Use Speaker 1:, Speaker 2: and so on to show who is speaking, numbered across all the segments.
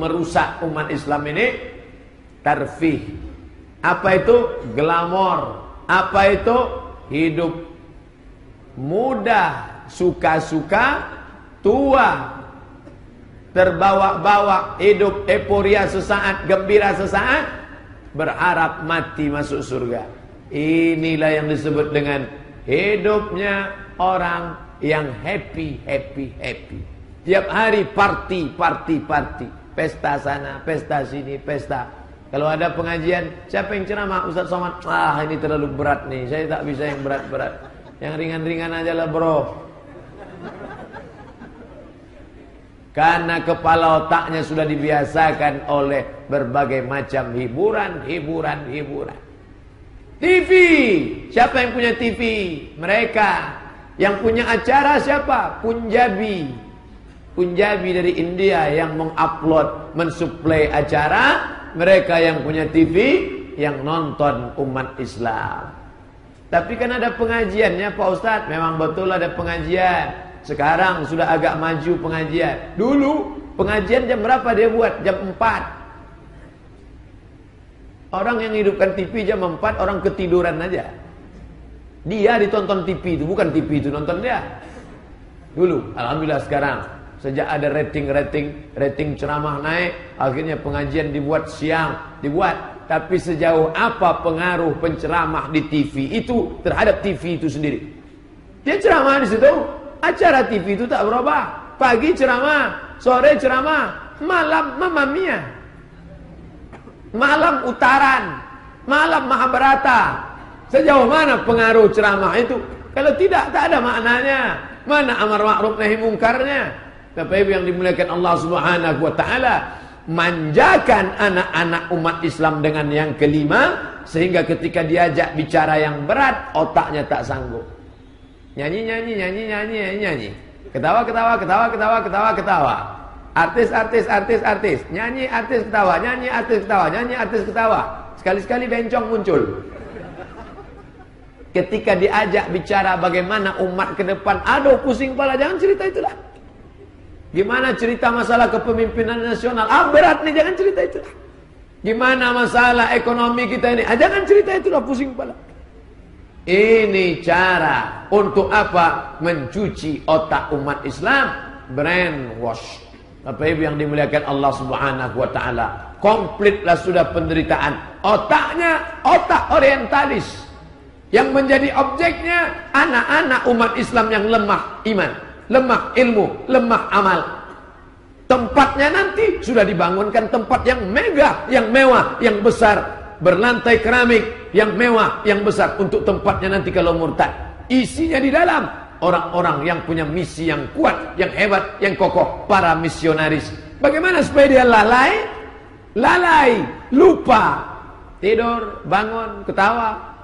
Speaker 1: merusak umat Islam ini tarfih. Apa itu? Glamor. Apa itu? Hidup mudah, suka-suka, tua, terbawa-bawa, hidup euforia sesaat, gembira sesaat, berharap mati masuk surga. Inilah yang disebut dengan hidupnya orang yang happy, happy, happy. Tiap hari party, party, party. Pesta sana, pesta sini, pesta. Kalau ada pengajian, siapa yang ceramah? Ustaz Somad. Ah, ini terlalu berat nih. Saya tak bisa yang berat-berat. Yang ringan-ringan aja lah bro. Karena kepala otaknya sudah dibiasakan oleh berbagai macam hiburan, hiburan, hiburan. TV. Siapa yang punya TV? Mereka. Yang punya acara siapa? Punjabi. Punjabi dari India yang mengupload, mensuplai acara. Mereka yang punya TV, yang nonton umat Islam. Tapi kan ada pengajiannya Pak Ustadz. Memang betul ada pengajian. Sekarang sudah agak maju pengajian. Dulu pengajian jam berapa dia buat? Jam 4. Orang yang hidupkan TV jam 4 orang ketiduran aja. Dia ditonton TV itu, bukan TV itu nonton dia. Dulu, alhamdulillah sekarang sejak ada rating-rating, rating ceramah naik, akhirnya pengajian dibuat siang, dibuat. Tapi sejauh apa pengaruh penceramah di TV itu terhadap TV itu sendiri? Dia ceramah di situ, Acara TV itu tak berubah. Pagi ceramah, sore ceramah, malam Mamma Mia. Malam utaran, malam Mahabharata. Sejauh mana pengaruh ceramah itu? Kalau tidak, tak ada maknanya. Mana amar ma'ruf nahi mungkarnya? Bapak Ibu yang dimuliakan Allah Subhanahu wa taala, manjakan anak-anak umat Islam dengan yang kelima sehingga ketika diajak bicara yang berat otaknya tak sanggup. Nyanyi, nyanyi, nyanyi, nyanyi, nyanyi, nyanyi. Ketawa, ketawa, ketawa, ketawa, ketawa, ketawa. Artis, artis, artis, artis. Nyanyi, artis, ketawa. Nyanyi, artis, ketawa. Nyanyi, artis, ketawa. Sekali-sekali bencong muncul. Ketika diajak bicara bagaimana umat ke depan. Aduh, pusing kepala. Jangan cerita itulah. Gimana cerita masalah kepemimpinan nasional? Ah, berat nih, jangan cerita itulah. Gimana masalah ekonomi kita ini? Ah, jangan cerita itulah, pusing kepala. Ini cara untuk apa? Mencuci otak umat Islam. Brainwash. Bapak Ibu yang dimuliakan Allah Subhanahu wa taala. Komplitlah sudah penderitaan. Otaknya otak orientalis. Yang menjadi objeknya anak-anak umat Islam yang lemah iman, lemah ilmu, lemah amal. Tempatnya nanti sudah dibangunkan tempat yang megah, yang mewah, yang besar, berlantai keramik yang mewah, yang besar untuk tempatnya nanti kalau murtad. Isinya di dalam orang-orang yang punya misi yang kuat, yang hebat, yang kokoh, para misionaris. Bagaimana supaya dia lalai? Lalai, lupa, tidur, bangun, ketawa.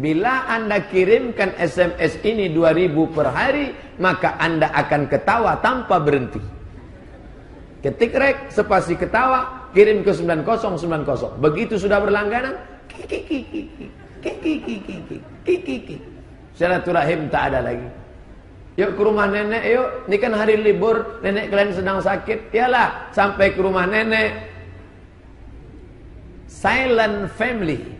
Speaker 1: Bila anda kirimkan SMS ini 2000 per hari, maka anda akan ketawa tanpa berhenti. Ketik rek, spasi ketawa, kirim ke 9090. Begitu sudah berlangganan, Silaturahim tak ada lagi. Yuk ke rumah nenek, yuk. Ini kan hari libur, nenek kalian sedang sakit. Yalah, sampai ke rumah nenek. Silent family.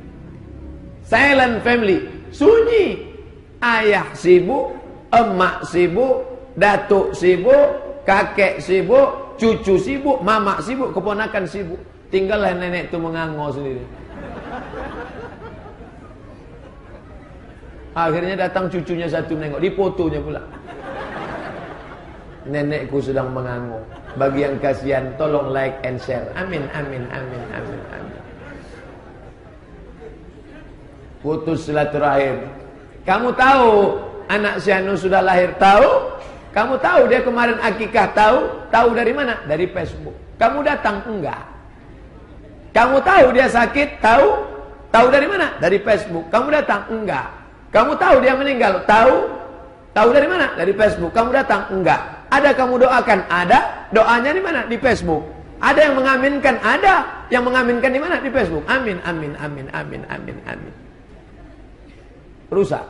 Speaker 1: Silent family. Sunyi. Ayah sibuk, emak sibuk, datuk sibuk, kakek sibuk, Cucu sibuk, mama sibuk, keponakan sibuk. Tinggallah nenek itu menganggo sendiri. Akhirnya datang cucunya satu nengok, di fotonya pula. Nenekku sedang menganggo. Bagi yang kasihan, tolong like and share. Amin, amin, amin, amin, amin. Putus silaturahim. Kamu tahu anak si Anu sudah lahir tahu? Kamu tahu dia kemarin akikah tahu? Tahu dari mana? Dari Facebook. Kamu datang enggak? Kamu tahu dia sakit? Tahu? Tahu dari mana? Dari Facebook. Kamu datang enggak? Kamu tahu dia meninggal? Tahu? Tahu dari mana? Dari Facebook. Kamu datang enggak? Ada kamu doakan? Ada. Doanya di mana? Di Facebook. Ada yang mengaminkan? Ada. Yang mengaminkan di mana? Di Facebook. Amin, amin, amin, amin, amin, amin. Rusak.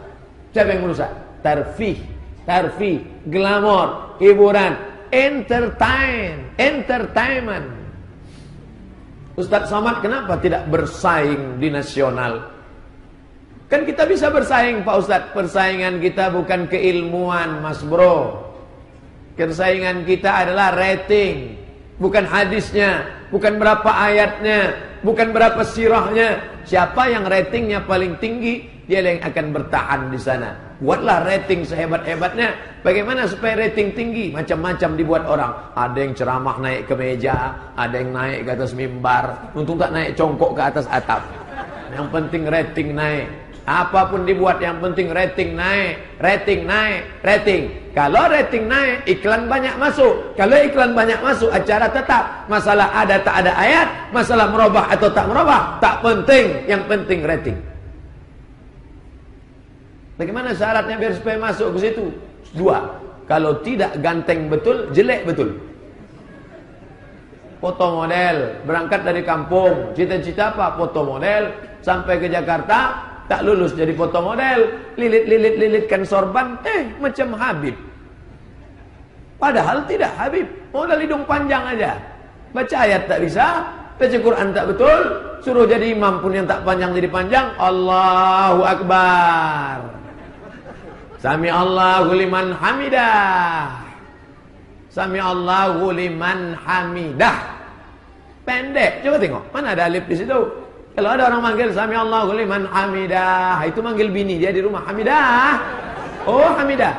Speaker 1: Siapa yang merusak? Tarfih Tarfi, glamor, hiburan, entertain, entertainment. Ustadz Somad kenapa tidak bersaing di nasional? Kan kita bisa bersaing Pak Ustadz. Persaingan kita bukan keilmuan Mas Bro. Persaingan kita adalah rating. Bukan hadisnya. Bukan berapa ayatnya. Bukan berapa sirahnya. Siapa yang ratingnya paling tinggi, dia yang akan bertahan di sana. Buatlah rating sehebat-hebatnya. Bagaimana supaya rating tinggi? Macam-macam dibuat orang. Ada yang ceramah naik ke meja, ada yang naik ke atas mimbar. Untung tak naik congkok ke atas atap. Yang penting rating naik. Apa pun dibuat yang penting rating naik, rating naik, rating. Kalau rating naik, iklan banyak masuk. Kalau iklan banyak masuk, acara tetap. Masalah ada tak ada ayat, masalah merubah atau tak merubah, tak penting. Yang penting rating. Bagaimana syaratnya biar supaya masuk ke situ? Dua. Kalau tidak ganteng betul, jelek betul. Foto model, berangkat dari kampung, cita-cita apa? Foto model, sampai ke Jakarta, tak lulus jadi foto model, lilit-lilit-lilitkan sorban, eh macam Habib. Padahal tidak Habib, modal hidung panjang aja. Baca ayat tak bisa, baca Quran tak betul, suruh jadi imam pun yang tak panjang jadi panjang, Allahu Akbar. Sami Allahu liman hamidah. Sami Allahu liman hamidah. Pendek. Coba tengok. Mana ada alif di situ? Kalau ada orang manggil Sami Allahu liman hamidah. Itu manggil bini dia di rumah. Hamidah. Oh hamidah.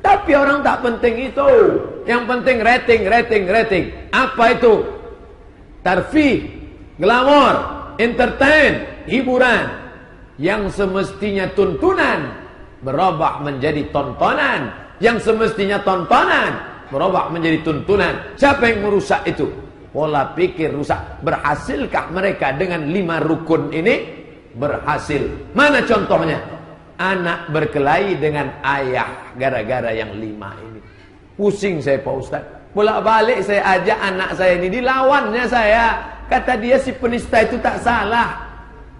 Speaker 1: Tapi orang tak penting itu. Yang penting rating, rating, rating. Apa itu? Tarfi, glamour, entertain, hiburan yang semestinya tuntunan berubah menjadi tontonan, yang semestinya tontonan berubah menjadi tuntunan. Siapa yang merusak itu? Pola pikir rusak. Berhasilkah mereka dengan lima rukun ini? Berhasil. Mana contohnya? Anak berkelahi dengan ayah gara-gara yang lima ini. Pusing saya Pak Ustaz. Bolak-balik saya ajak anak saya ini dilawannya saya. Kata dia si penista itu tak salah.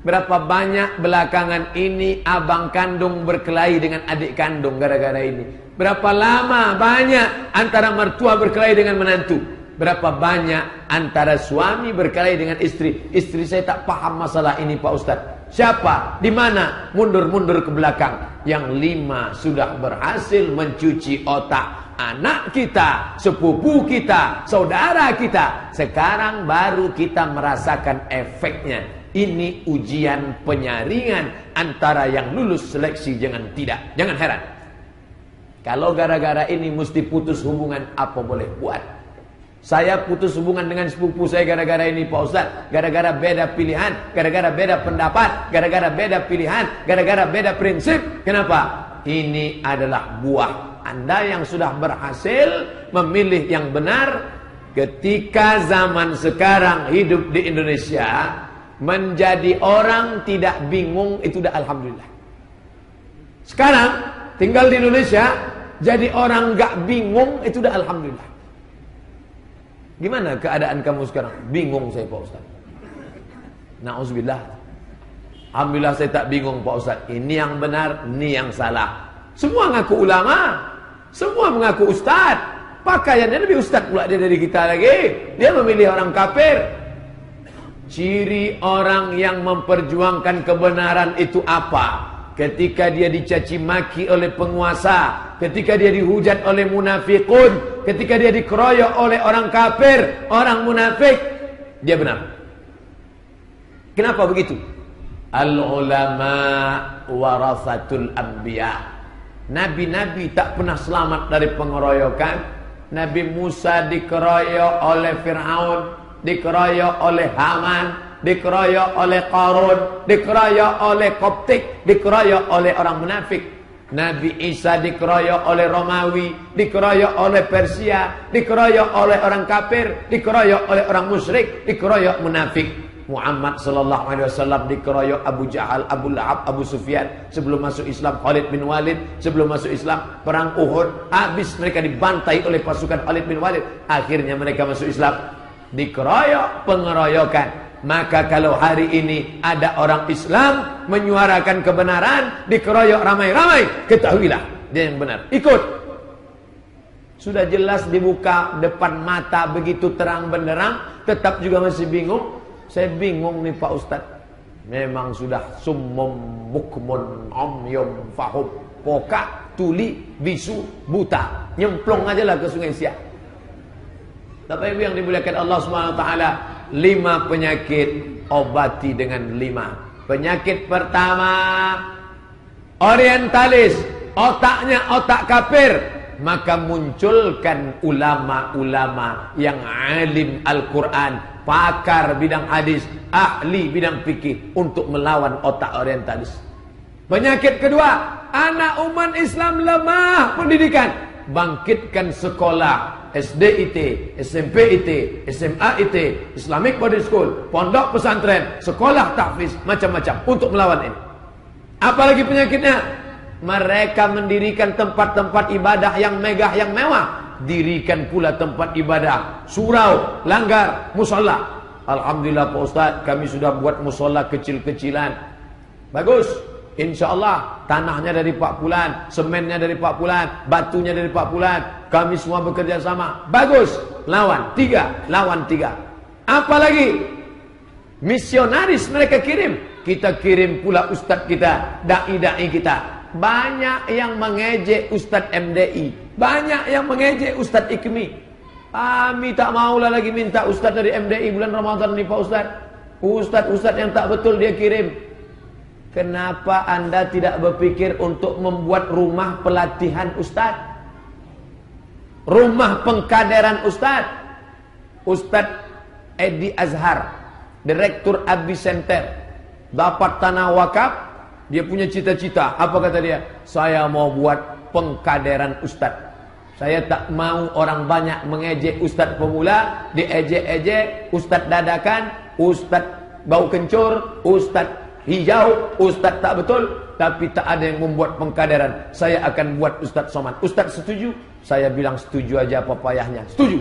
Speaker 1: Berapa banyak belakangan ini abang kandung berkelahi dengan adik kandung gara-gara ini. Berapa lama banyak antara mertua berkelahi dengan menantu. Berapa banyak antara suami berkelahi dengan istri. Istri saya tak paham masalah ini Pak Ustaz. Siapa? Di mana? Mundur-mundur ke belakang. Yang lima sudah berhasil mencuci otak anak kita, sepupu kita, saudara kita. Sekarang baru kita merasakan efeknya. Ini ujian penyaringan antara yang lulus seleksi jangan tidak. Jangan heran. Kalau gara-gara ini mesti putus hubungan apa boleh buat. Saya putus hubungan dengan sepupu saya gara-gara ini Pak Ustaz. Gara-gara beda pilihan, gara-gara beda pendapat, gara-gara beda pilihan, gara-gara beda prinsip. Kenapa? Ini adalah buah. Anda yang sudah berhasil memilih yang benar ketika zaman sekarang hidup di Indonesia Menjadi orang tidak bingung itu udah alhamdulillah. Sekarang tinggal di Indonesia jadi orang gak bingung itu udah alhamdulillah. Gimana keadaan kamu sekarang? Bingung saya Pak Ustaz. Nauzubillah. Alhamdulillah saya tak bingung Pak Ustaz. Ini yang benar, ini yang salah. Semua ngaku ulama. Semua mengaku ustaz. Pakaiannya lebih ustaz pula dia dari kita lagi. Dia memilih orang kafir. Ciri orang yang memperjuangkan kebenaran itu apa? Ketika dia dicaci maki oleh penguasa, ketika dia dihujat oleh munafikun, ketika dia dikeroyok oleh orang kafir, orang munafik, dia benar. Kenapa begitu? Al ulama warasatul anbiya. Nabi-nabi tak pernah selamat dari pengeroyokan. Nabi Musa dikeroyok oleh Firaun, dikeroyok oleh Haman, dikeroyok oleh Qarun, dikeroyok oleh Koptik, dikeroyok oleh orang munafik. Nabi Isa dikeroyok oleh Romawi, dikeroyok oleh Persia, dikeroyok oleh orang kafir, dikeroyok oleh orang musyrik, dikeroyok munafik. Muhammad sallallahu alaihi wasallam dikeroyok Abu Jahal, Abu Lahab, Abu Sufyan sebelum masuk Islam Khalid bin Walid sebelum masuk Islam perang Uhud habis mereka dibantai oleh pasukan Khalid bin Walid akhirnya mereka masuk Islam dikeroyok pengeroyokan Maka kalau hari ini ada orang Islam menyuarakan kebenaran, dikeroyok ramai-ramai, ketahuilah dia yang benar. Ikut. Sudah jelas dibuka depan mata begitu terang benderang, tetap juga masih bingung. Saya bingung nih Pak Ustadz. Memang sudah summum bukmun omyum fahum pokak tuli bisu buta nyemplung aja lah ke sungai Siak Bapak Ibu yang dimuliakan Allah SWT lima penyakit obati dengan lima. Penyakit pertama orientalis. Otaknya otak kafir. Maka munculkan ulama-ulama yang alim Al-Quran pakar bidang hadis ahli bidang fikih untuk melawan otak orientalis. Penyakit kedua anak umat Islam lemah pendidikan. Bangkitkan sekolah SD IT, SMP IT, SMA IT, Islamic Body School, pondok pesantren, sekolah tahfiz, macam-macam untuk melawan ini. Apalagi penyakitnya? Mereka mendirikan tempat-tempat ibadah yang megah, yang mewah. Dirikan pula tempat ibadah. Surau, langgar, musola. Alhamdulillah Pak Ustaz, kami sudah buat musola kecil-kecilan. Bagus. Insya Allah tanahnya dari Pak Pulan, semennya dari Pak Pulan, batunya dari Pak Pulan. Kami semua bekerja sama. Bagus. Lawan tiga, lawan tiga. Apalagi misionaris mereka kirim. Kita kirim pula ustadz kita, dai-dai kita. Banyak yang mengejek ustadz MDI. Banyak yang mengejek ustadz Ikmi. Kami tak maulah lagi minta ustadz dari MDI bulan Ramadan ini Pak Ustadz. Ustadz-ustadz yang tak betul dia kirim. Kenapa anda tidak berpikir untuk membuat rumah pelatihan Ustaz? Rumah pengkaderan Ustaz. Ustaz Edi Azhar, Direktur Abi Center. Dapat tanah wakaf, dia punya cita-cita. Apa kata dia? Saya mau buat pengkaderan Ustaz. Saya tak mau orang banyak mengejek Ustaz pemula, diejek-ejek, Ustaz dadakan, Ustaz bau kencur, Ustaz hijau, ustaz tak betul, tapi tak ada yang membuat pengkaderan. Saya akan buat ustaz soman. Ustaz setuju? Saya bilang setuju aja apa payahnya. Setuju.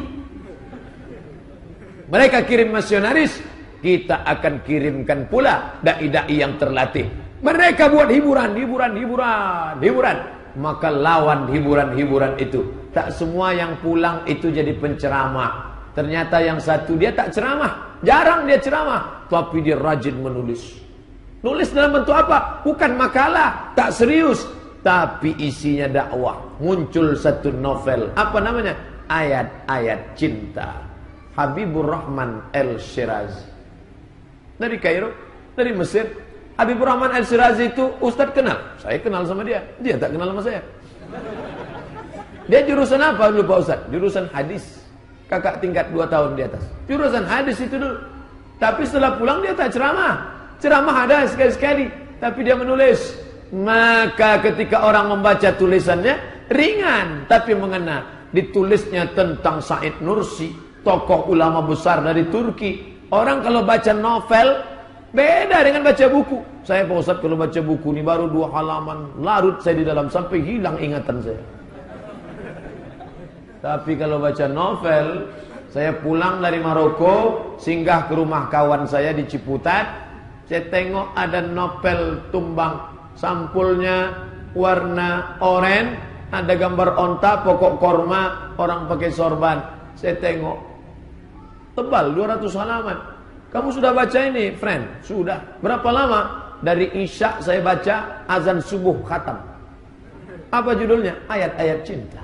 Speaker 1: Mereka kirim misionaris, kita akan kirimkan pula dai-dai yang terlatih. Mereka buat hiburan, hiburan, hiburan, hiburan. Maka lawan hiburan-hiburan itu. Tak semua yang pulang itu jadi penceramah. Ternyata yang satu dia tak ceramah. Jarang dia ceramah. Tapi dia rajin menulis. Nulis dalam bentuk apa? Bukan makalah, tak serius, tapi isinya dakwah. Muncul satu novel, apa namanya? Ayat-ayat cinta. Habibur Rahman El Shiraz. Dari Kairo, dari Mesir. Habibur Rahman El Shiraz itu Ustaz kenal. Saya kenal sama dia. Dia tak kenal sama saya. Dia jurusan apa dulu Pak Ustaz? Jurusan hadis. Kakak tingkat 2 tahun di atas. Jurusan hadis itu dulu. Tapi setelah pulang dia tak ceramah. Ceramah ada sekali-sekali, tapi dia menulis. Maka ketika orang membaca tulisannya ringan tapi mengena. Ditulisnya tentang Said Nursi, tokoh ulama besar dari Turki. Orang kalau baca novel beda dengan baca buku. Saya Pak Ustaz kalau baca buku ini baru dua halaman, larut saya di dalam sampai hilang ingatan saya. Tapi kalau baca novel, saya pulang dari Maroko, singgah ke rumah kawan saya di Ciputat, saya tengok ada novel tumbang sampulnya warna oranye, ada gambar onta, pokok korma, orang pakai sorban. Saya tengok tebal 200 halaman. Kamu sudah baca ini, friend? Sudah. Berapa lama? Dari Isya saya baca azan subuh khatam. Apa judulnya? Ayat-ayat cinta.